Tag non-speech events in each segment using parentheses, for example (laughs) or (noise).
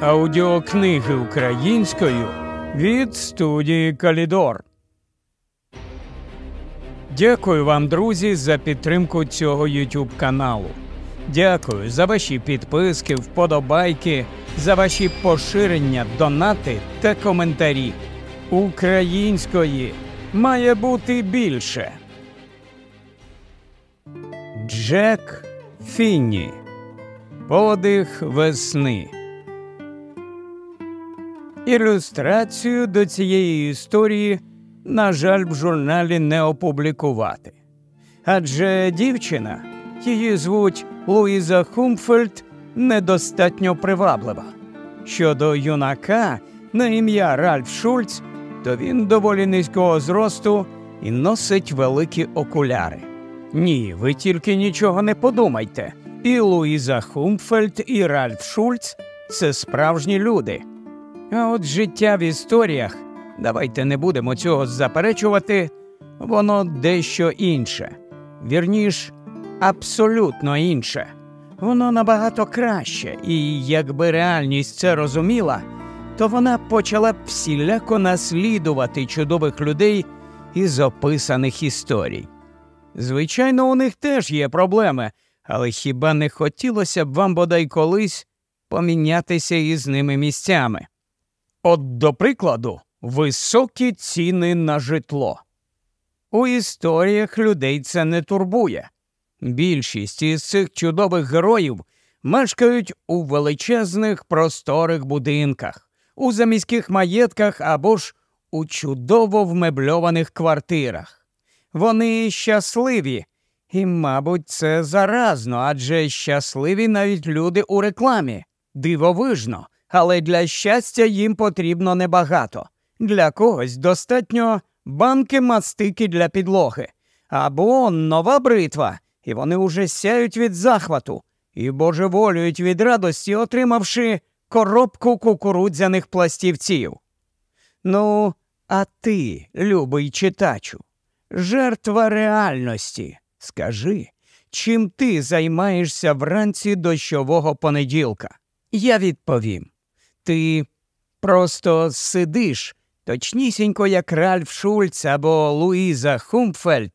Аудіокниги українською від студії Калідор. Дякую вам, друзі, за підтримку цього YouTube каналу. Дякую за ваші підписки, вподобайки, за ваші поширення, донати та коментарі. Української має бути більше. Джек Фінні. Подих весни. Ілюстрацію до цієї історії, на жаль, в журналі не опублікувати. Адже дівчина, її звуть Луїза Хумфельд, недостатньо приваблива. Щодо юнака на ім'я Ральф Шульц, то він доволі низького зросту і носить великі окуляри. Ні, ви тільки нічого не подумайте. І Луїза Хумфельд, і Ральф Шульц це справжні люди. А от життя в історіях, давайте не будемо цього заперечувати, воно дещо інше. Вірніш, абсолютно інше. Воно набагато краще, і якби реальність це розуміла, то вона почала б всіляко наслідувати чудових людей із описаних історій. Звичайно, у них теж є проблеми, але хіба не хотілося б вам бодай колись помінятися із ними місцями? От, до прикладу, високі ціни на житло. У історіях людей це не турбує. Більшість із цих чудових героїв мешкають у величезних просторих будинках, у заміських маєтках або ж у чудово вмебльованих квартирах. Вони щасливі, і, мабуть, це заразно, адже щасливі навіть люди у рекламі. Дивовижно але для щастя їм потрібно небагато. Для когось достатньо банки мастики для підлоги або нова бритва, і вони уже сяють від захвату і божеволюють від радості, отримавши коробку кукурудзяних пластівців. Ну, а ти, любий читачу, жертва реальності, скажи, чим ти займаєшся вранці дощового понеділка? Я відповім ти просто сидиш, точнісінько, як Ральф Шульц або Луїза Хумфельд,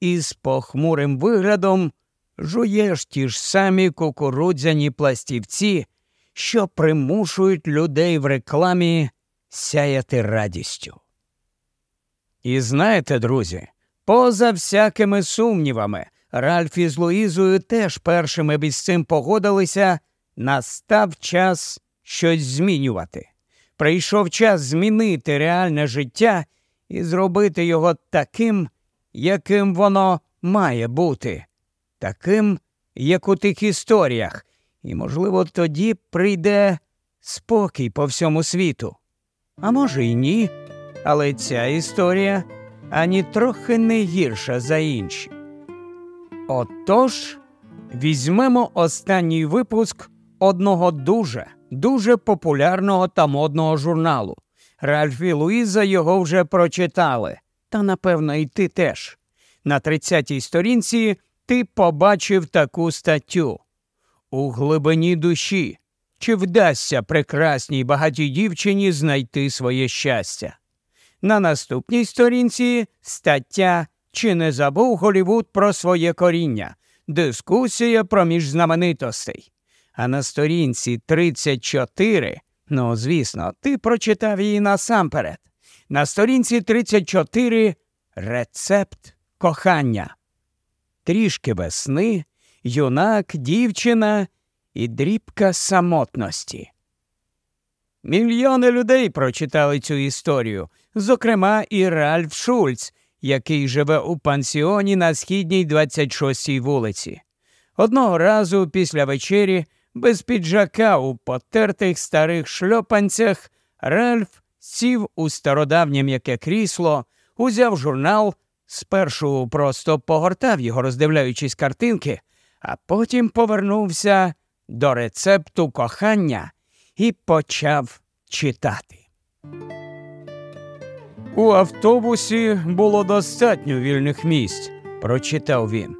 і з похмурим виглядом жуєш ті ж самі кукурудзяні пластівці, що примушують людей в рекламі сяяти радістю. І знаєте, друзі, поза всякими сумнівами, Ральф із Луїзою теж першими б із цим погодилися, настав час щось змінювати. Прийшов час змінити реальне життя і зробити його таким, яким воно має бути, таким, як у тих історіях, і, можливо, тоді прийде спокій по всьому світу. А може, й ні, але ця історія ані трохи не гірша за інші. Отож, візьмемо останній випуск одного дуже дуже популярного та модного журналу. Ральф і Луїза його вже прочитали, та напевно і ти теж. На 30-й сторінці ти побачив таку статтю. У глибині душі чи вдасться прекрасній багатій дівчині знайти своє щастя? На наступній сторінці стаття Чи не забув Голівуд про своє коріння? Дискусія про між знаменитостей. А на сторінці 34, ну, звісно, ти прочитав її насамперед. На сторінці 34 рецепт кохання. Трішки весни, юнак, дівчина і дрібка самотності. Мільйони людей прочитали цю історію, зокрема, і Ральф Шульц, який живе у пансіоні на східній 26-й вулиці. Одного разу після вечері без піджака у потертих старих шльопанцях, Ральф сів у стародавнє м'яке крісло, узяв журнал, спершу просто погортав його, роздивляючись картинки, а потім повернувся до рецепту кохання і почав читати. У автобусі було достатньо вільних місць, прочитав він.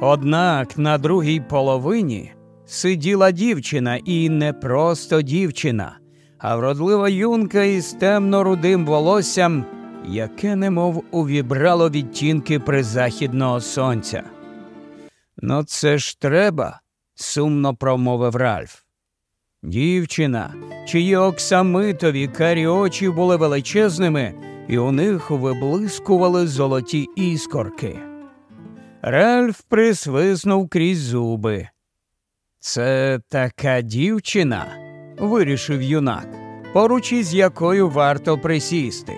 Однак на другій половині сиділа дівчина, і не просто дівчина, а вродлива юнка із темно-рудим волоссям, яке немов увібрало відтінки призахідного сонця. Ну, це ж треба, сумно промовив Ральф. Дівчина, чиї оксамитові карі очі були величезними, і у них виблискували золоті іскорки. Ральф присвиснув крізь зуби. Це така дівчина, вирішив юнак, поруч із якою варто присісти.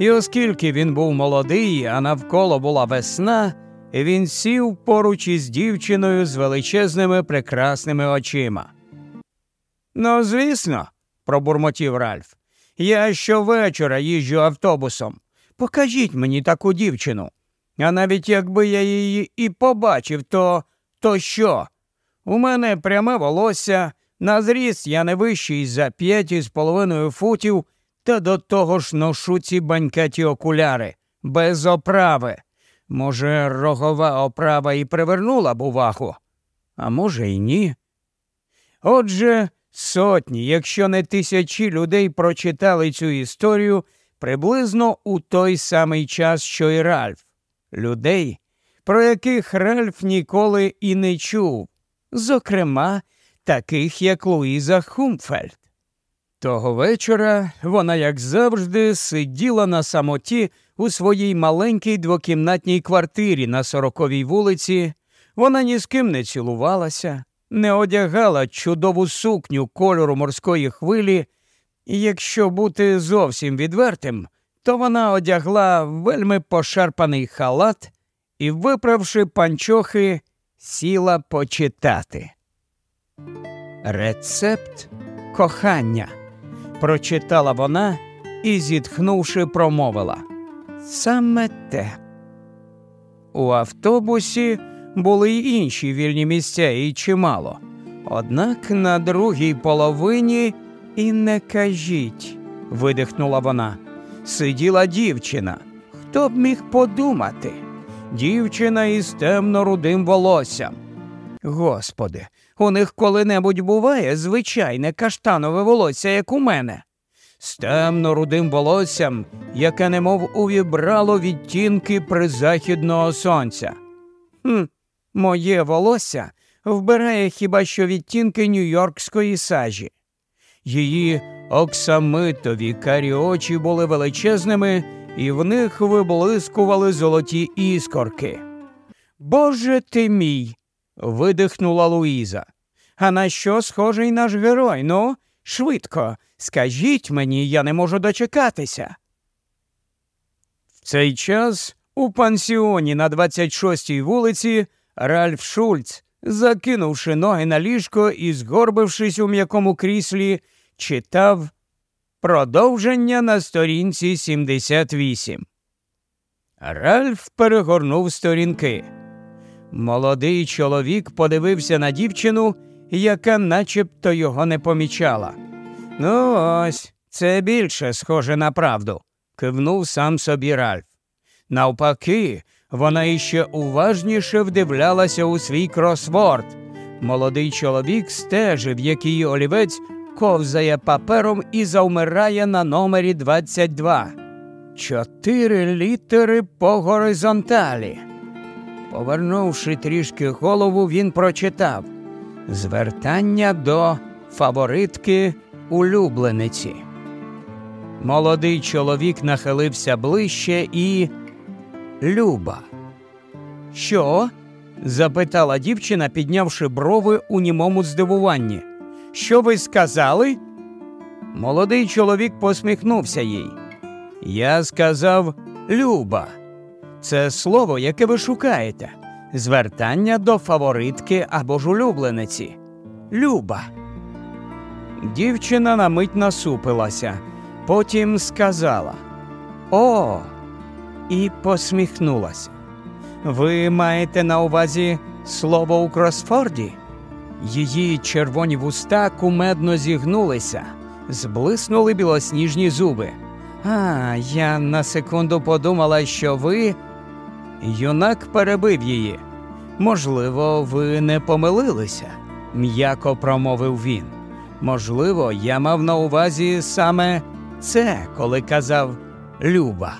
І оскільки він був молодий, а навколо була весна, він сів поруч із дівчиною з величезними прекрасними очима. Ну, звісно, пробурмотів Ральф. Я щовечора їжджу автобусом. Покажіть мені таку дівчину. А навіть якби я її і побачив, то то що? У мене пряме волосся, на зріст я не вищий за п'ять із половиною футів, та до того ж ношу ці банькаті окуляри, без оправи. Може, рогова оправа і привернула б увагу, а може, й ні. Отже, сотні, якщо не тисячі людей прочитали цю історію приблизно у той самий час, що й Ральф, людей, про яких Ральф ніколи і не чув, зокрема, таких як Луїза Хумфельд. Того вечора вона, як завжди, сиділа на самоті у своїй маленькій двокімнатній квартирі на сороковій вулиці. Вона ні з ким не цілувалася, не одягала чудову сукню кольору морської хвилі, і якщо бути зовсім відвертим, то вона одягла вельми пошарпаний халат і, виправши панчохи, сіла почитати. Рецепт кохання прочитала вона і, зітхнувши, промовила саме те. У автобусі були й інші вільні місця і чимало. Однак на другій половині і не кажіть, видихнула вона. Сиділа дівчина. Хто б міг подумати? Дівчина із темно рудим волоссям. Господи, у них коли-небудь буває звичайне каштанове волосся, як у мене, з темно рудим волоссям, яке немов увібрало відтінки призахідного сонця. Хм, Моє волосся вбирає хіба що відтінки нью-йоркської сажі. Її оксамитові карі очі були величезними, і в них виблискували золоті іскорки. Боже ти мій видихнула Луїза. А на що схожий наш герой? Ну, швидко, скажіть мені, я не можу дочекатися. В цей час у пансіоні на 26-й вулиці Ральф Шульц, закинувши ноги на ліжко і згорбившись у м'якому кріслі, читав продовження на сторінці 78. Ральф перегорнув сторінки. Молодий чоловік подивився на дівчину, яка начебто його не помічала. Ну, ось, це більше схоже на правду, кивнув сам собі Ральф. Навпаки, вона іще уважніше вдивлялася у свій кросворд. Молодий чоловік стежив, як її олівець ковзає папером і завмирає на номері 22. Чотири літери по горизонталі. Повернувши трішки голову, він прочитав Звертання до фаворитки улюблениці. Молодий чоловік нахилився ближче і. Люба. Що? запитала дівчина, піднявши брови у німому здивуванні. Що ви сказали? Молодий чоловік посміхнувся їй. Я сказав Люба. Це слово, яке ви шукаєте, звертання до фаворитки або ж улюблениці. Люба. Дівчина на мить насупилася, потім сказала О, і посміхнулася. Ви маєте на увазі слово у Кросфорді? Її червоні вуста кумедно зігнулися, зблиснули білосніжні зуби. А, я на секунду подумала, що ви. Юнак перебив її. Можливо, ви не помилилися. м'яко промовив він. Можливо, я мав на увазі саме це, коли казав Люба.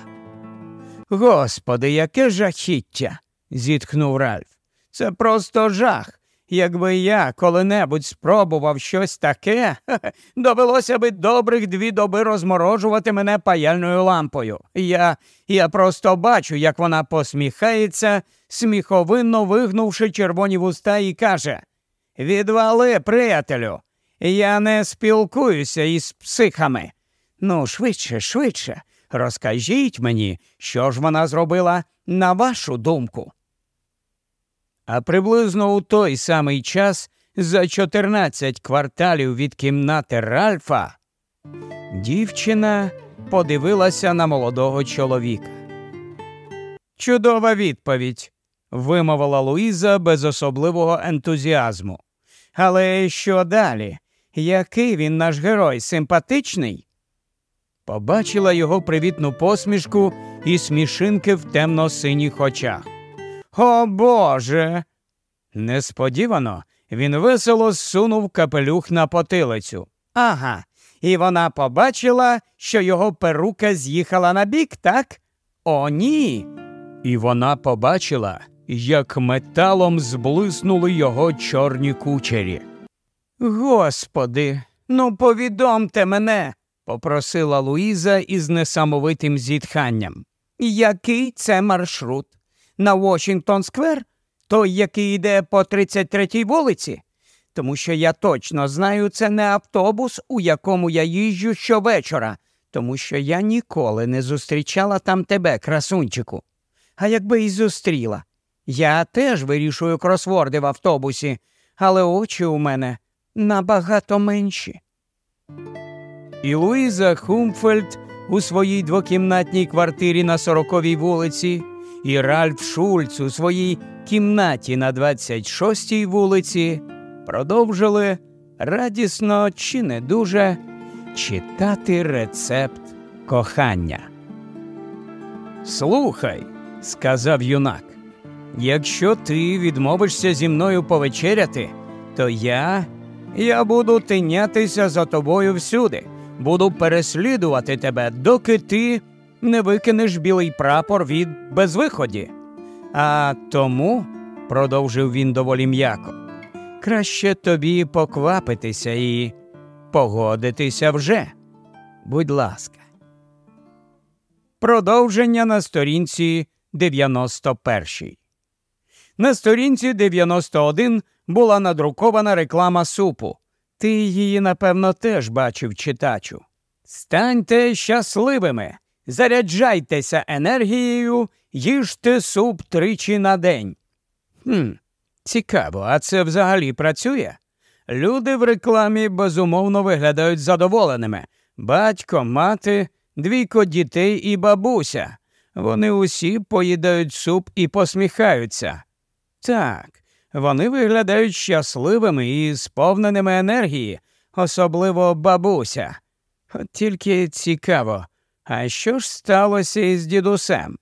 Господи, яке жахіття. зітхнув Ральф. Це просто жах. Якби я коли-небудь спробував щось таке, (laughs) довелося би добрих дві доби розморожувати мене паяльною лампою. Я я просто бачу, як вона посміхається, сміховинно вигнувши червоні вуста, і каже Відвали, приятелю, я не спілкуюся із психами. Ну, швидше, швидше, розкажіть мені, що ж вона зробила на вашу думку. А приблизно у той самий час за 14 кварталів від кімнати Ральфа дівчина подивилася на молодого чоловіка. Чудова відповідь, вимовила Луїза без особливого ентузіазму. Але що далі? Який він наш герой? Симпатичний? Побачила його привітну посмішку і смішинки в темно синіх очах. О Боже. Несподівано він весело зсунув капелюх на потилицю. Ага, і вона побачила, що його перука з'їхала на бік, так? О, ні. І вона побачила, як металом зблиснули його чорні кучері. Господи, ну повідомте мене, попросила Луїза із несамовитим зітханням. Який це маршрут? На Washington Сквер, той, який йде по 33-й вулиці, тому що я точно знаю, це не автобус, у якому я їжджу щовечора, тому що я ніколи не зустрічала там тебе, красунчику. А якби й зустріла. Я теж вирішую кросворди в автобусі, але очі у мене набагато менші. І Луїза Хумфельд у своїй двокімнатній квартирі на сороковій вулиці і Ральф Шульц у своїй кімнаті на 26-й вулиці продовжили радісно чи не дуже читати рецепт кохання. Слухай, сказав юнак, якщо ти відмовишся зі мною повечеряти, то я я буду тинятися за тобою всюди, буду переслідувати тебе, доки ти не викинеш білий прапор від безвиході. А тому, продовжив він доволі м'яко, краще тобі поквапитися і погодитися вже. Будь ласка. Продовження на сторінці 91. На сторінці 91 була надрукована реклама супу. Ти її, напевно, теж бачив читачу. Станьте щасливими заряджайтеся енергією, їжте суп тричі на день. Хм, Цікаво, а це взагалі працює? Люди в рекламі безумовно виглядають задоволеними батько, мати, двійко дітей і бабуся. Вони усі поїдають суп і посміхаються. Так, вони виглядають щасливими і сповненими енергії, особливо бабуся. От тільки цікаво, а що ж сталося із дідусем?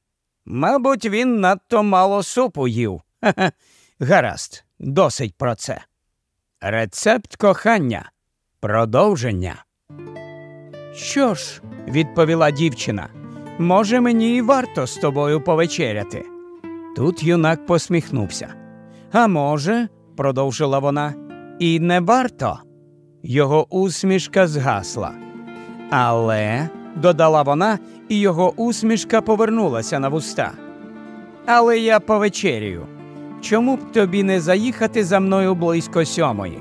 Мабуть, він надто мало супу їв. Гаразд, досить про це. Рецепт кохання. Продовження. Що ж, відповіла дівчина, може, мені і варто з тобою повечеряти. Тут юнак посміхнувся. А може, продовжила вона, і не варто. Його усмішка згасла. Але додала вона, і його усмішка повернулася на вуста. Але я повечерюю. Чому б тобі не заїхати за мною близько сьомої?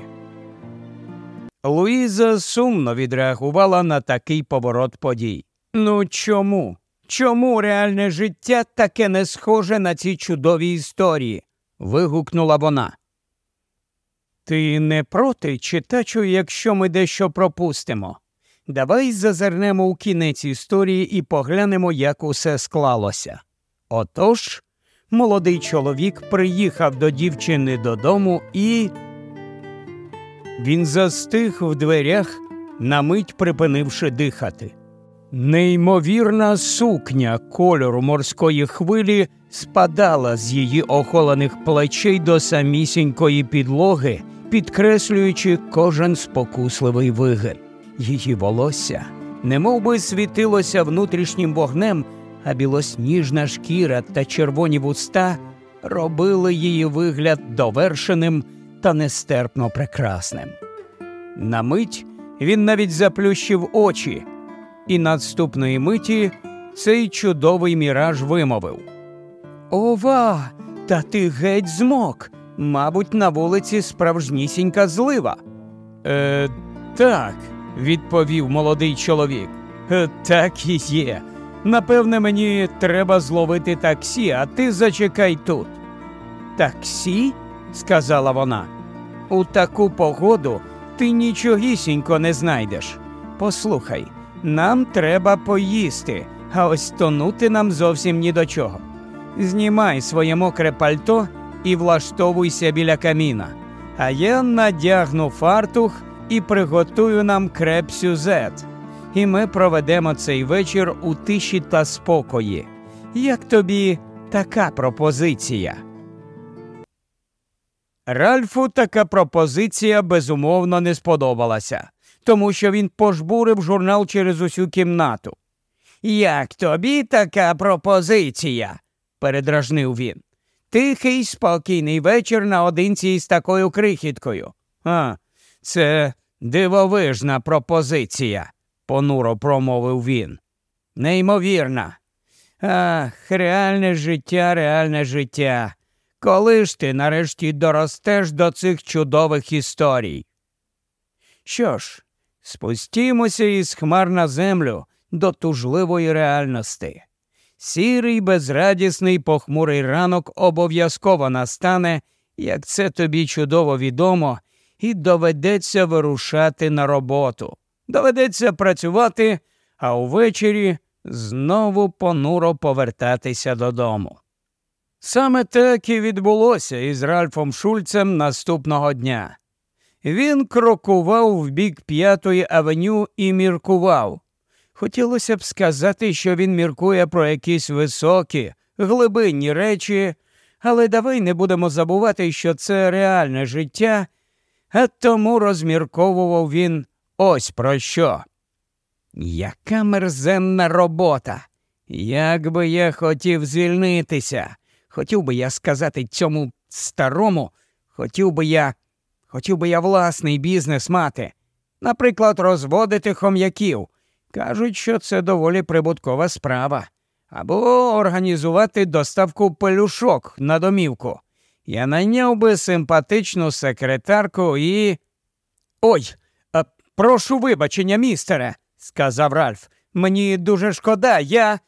Луїза сумно відреагувала на такий поворот подій. Ну чому? Чому реальне життя таке не схоже на ці чудові історії? вигукнула вона. Ти не проти, читачу, якщо ми дещо пропустимо? Давай зазирнемо у кінець історії і поглянемо, як усе склалося. Отож, молодий чоловік приїхав до дівчини додому і. Він застиг в дверях, на мить припинивши дихати. Неймовірна сукня кольору морської хвилі спадала з її охолених плечей до самісінької підлоги підкреслюючи кожен спокусливий вигель. Її волосся немов би світилося внутрішнім вогнем, а білосніжна шкіра та червоні вуста робили її вигляд довершеним та нестерпно прекрасним. На мить він навіть заплющив очі, і наступної миті цей чудовий міраж вимовив Ова, та ти геть змок. Мабуть, на вулиці справжнісінька злива. Е, Так, відповів молодий чоловік. Е, так і є. Напевне, мені треба зловити таксі, а ти зачекай тут. Таксі? сказала вона. У таку погоду ти нічогісінько не знайдеш. Послухай, нам треба поїсти, а ось тонути нам зовсім ні до чого. Знімай своє мокре пальто і влаштовуйся біля каміна, а я надягну фартух і приготую нам креп сюзет. І ми проведемо цей вечір у тиші та спокої. Як тобі така пропозиція? Ральфу така пропозиція безумовно не сподобалася, тому що він пожбурив журнал через усю кімнату. Як тобі така пропозиція? передражнив він. Тихий, спокійний вечір наодинці із такою крихіткою. А, це дивовижна пропозиція, понуро промовив він. Неймовірна. Ах, реальне життя, реальне життя. Коли ж ти нарешті доростеш до цих чудових історій? Що ж, спустімося із хмар на землю до тужливої реальності. Сірий, безрадісний, похмурий ранок обов'язково настане, як це тобі чудово відомо, і доведеться вирушати на роботу. Доведеться працювати, а увечері знову понуро повертатися додому. Саме так і відбулося із Ральфом Шульцем наступного дня. Він крокував в бік п'ятої авеню і міркував. Хотілося б сказати, що він міркує про якісь високі, глибинні речі, але давай не будемо забувати, що це реальне життя, а тому розмірковував він ось про що. Яка мерзенна робота! Як би я хотів звільнитися, хотів би я сказати цьому старому, хотів би я, хотів би я власний бізнес мати, наприклад, розводити хом'яків. Кажуть, що це доволі прибуткова справа. Або організувати доставку пелюшок на домівку. Я найняв би симпатичну секретарку і. Ой, а, прошу вибачення, містере, сказав Ральф. Мені дуже шкода, я.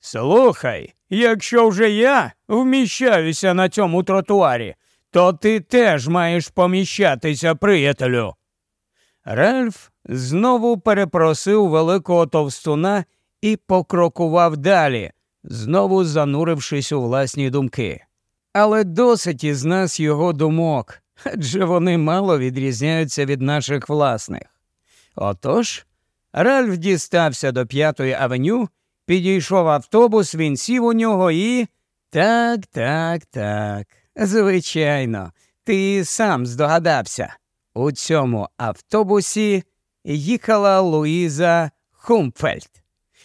Слухай, якщо вже я вміщаюся на цьому тротуарі, то ти теж маєш поміщатися, приятелю. Ральф знову перепросив великого товстуна і покрокував далі, знову занурившись у власні думки. Але досить із нас його думок, адже вони мало відрізняються від наших власних. Отож, Ральф дістався до п'ятої авеню, підійшов автобус, він сів у нього і. Так, так, так. Звичайно, ти сам здогадався. У цьому автобусі їхала Луїза Хумфельд.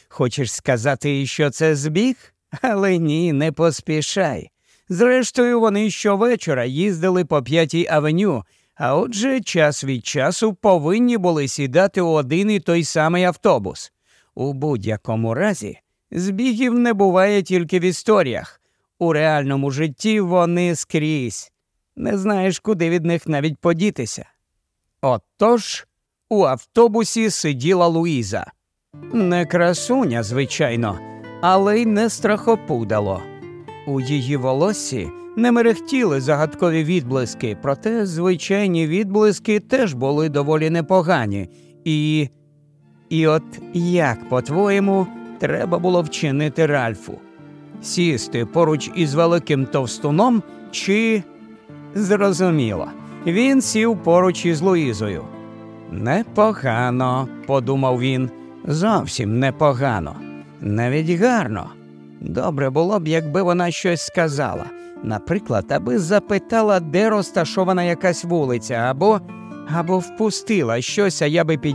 Хочеш сказати, що це збіг? Але ні, не поспішай. Зрештою, вони щовечора їздили по п'ятій авеню, а отже, час від часу повинні були сідати у один і той самий автобус. У будь-якому разі, збігів не буває тільки в історіях. У реальному житті вони скрізь. Не знаєш, куди від них навіть подітися. Отож, у автобусі сиділа Луїза. Не красуня, звичайно, але й не страхопудало. У її волоссі не мерехтіли загадкові відблиски, проте звичайні відблиски теж були доволі непогані. І. І от як, по-твоєму, треба було вчинити Ральфу? Сісти поруч із великим товстуном чи. Зрозуміло, він сів поруч із Луїзою. Непогано, подумав він, зовсім непогано, навіть гарно. Добре було б, якби вона щось сказала, Наприклад, аби запитала, де розташована якась вулиця, або або впустила щось, а я би